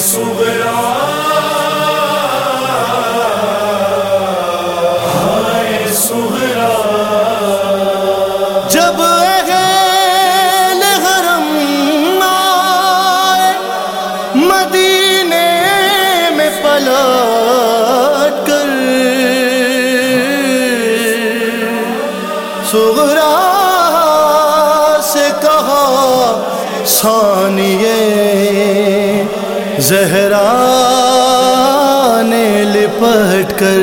سو زہرا نے لپٹ کر۔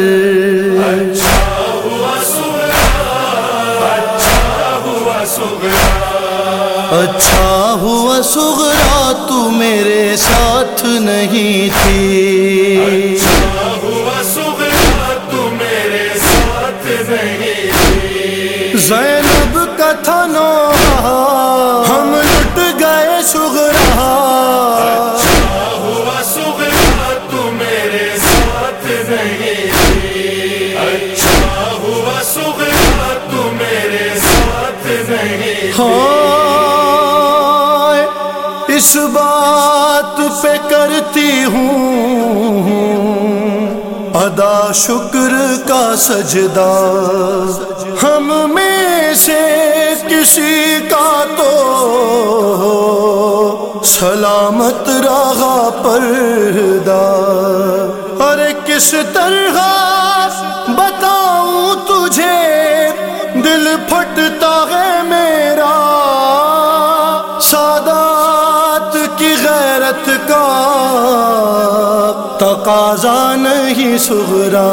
اچھا ہوا سغرا تو میرے ساتھ نہیں تھی۔ ادا شکر کا سجدہ۔ ہم میں سے کسی کا تو سلامت راہ پردہ۔ اور کس طرح تقاضا نہیں سغرا۔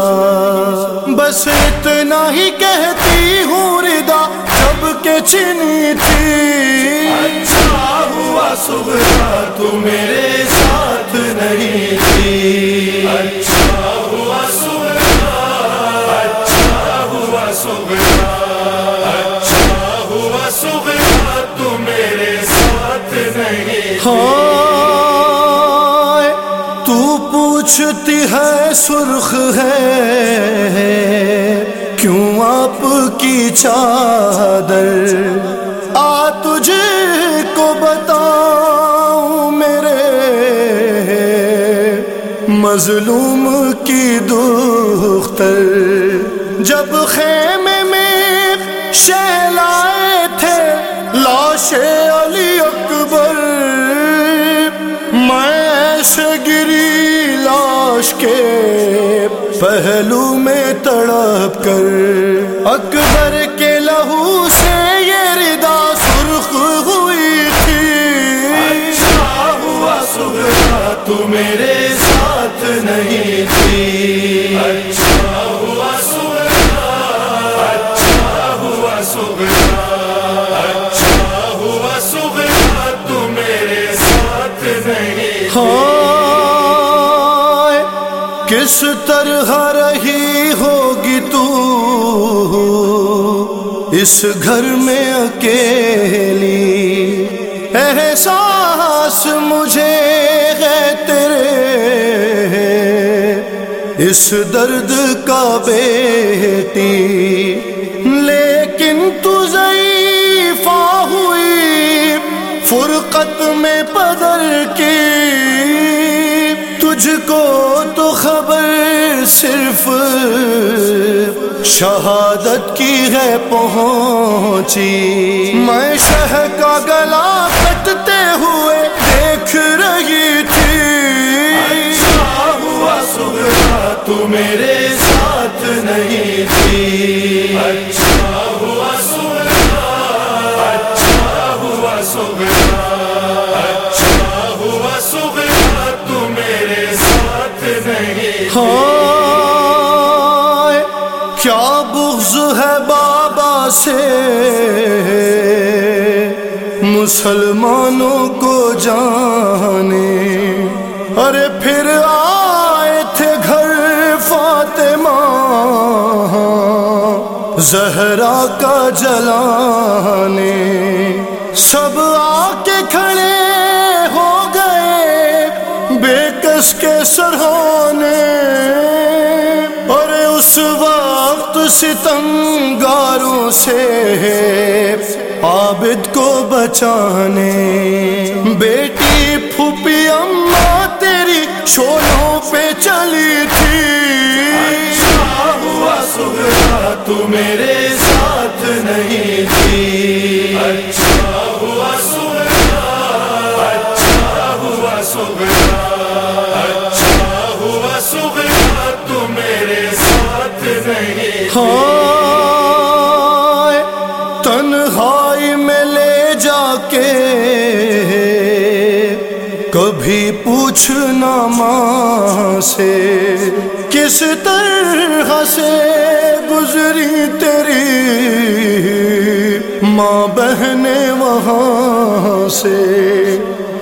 بس اتنا ہی کہتی ہوں ردا، جب کے چنی تھی۔ اچھا ہوا سغرا، تو میرے ساتھ نہیں تھی۔ اچھا ہوا اچھا ہائے پوچھتی ہے، سرخ ہے۔ کیوں آپ کی چادر؟ آ، تجھے کو بتاؤں میرے۔ مظلوم کی دختر۔ جب خیمے میں شہلائے تھے لاش پہلو میں تڑپ کر۔ اکبر کے لہو سے یہ ردا سرخ ہوئی تھی۔ اچھا ہوا سغرا تو میرے ساتھ نہیں تھی۔ اچھا ہوا اچھا ہوا اچھا ہوا سغرا تو میرے ساتھ نہیں کس طرح رہی ہوگی تو اس گھر میں اکیلی؟ احساس مجھے ہے تیرے۔ اس درد کا بیٹی تجھ کو تو خبر صرف شہادت کی ہے پہنچی۔ میں شہ کا گلا کٹتے ہوئے دیکھ رہی تھی۔ اچھا ہوا سغرا تو میرے ساتھ نہیں تھی۔ اچھا بغض ہے بابا سے۔ مسلمانوں کو جانے۔ ارے پھر آئے تھے گھر فاطمہ۔ زہرا کا جلانے۔ سب آ کے کھڑے ہو گئے۔ بے کس کے سرحانے وقت ستمگاروں سے عابد کو بچانے۔ بیٹی پھوپھی اماں تیری شولوں پہ چلی تھی۔ اچھا ہوا سغرا تو میرے ساتھ نہیں تھی۔ اچھا ہوا سغرا ہائے، تنہائی میں لے جا کے کبھی پوچھنا ماں سے، کس طرح سے گزری تیری ماں بہنے وہاں سے؟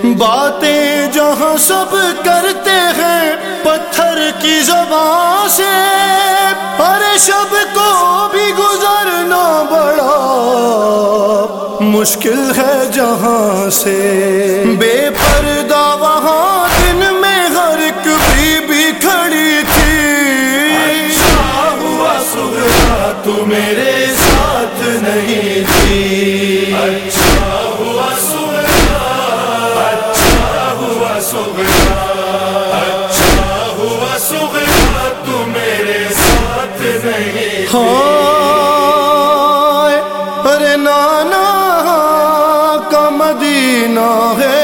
باتیں جہاں سب کرتے ہیں، پتھر کی زبان سے۔ ہر شب کو بھی گزرنا بڑا مشکل ہے جہاں سے۔ بے پردہ ہائے ارے نانا کا مدینہ ہے۔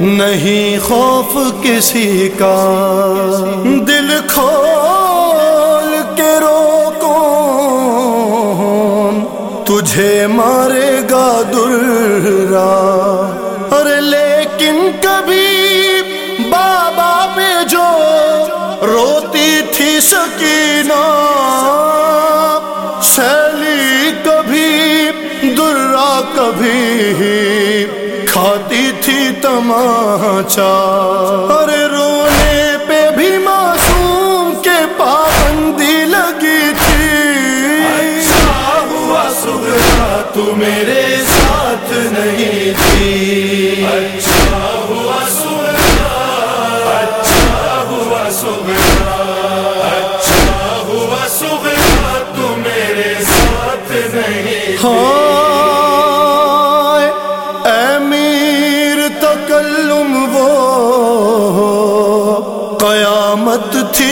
نہیں خوف کسی کا دل کھو تھی سکینہ، سیلی کبھی، درا کبھی کھاتی تھی تماچا ارے رونے پہ بھی معصوم کے پابندی لگی تھی۔ اچھا ہوا سغرا تو میرے ساتھ نہیں تھی۔ اچھا ہوا سغرا اچھا ہوا سغرا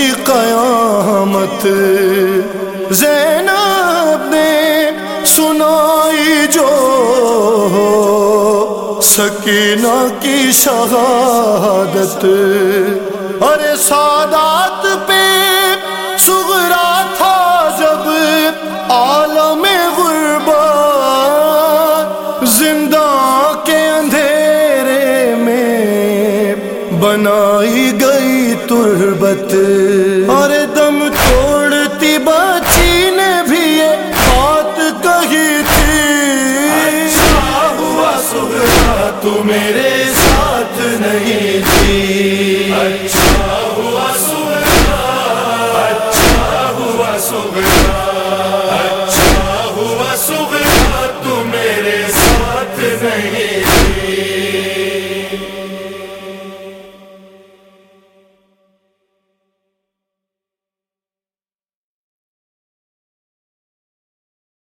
قیامت۔ قیامت زینب نے سنائی جو سکینہ کی شہادت۔ ارے سادات زہر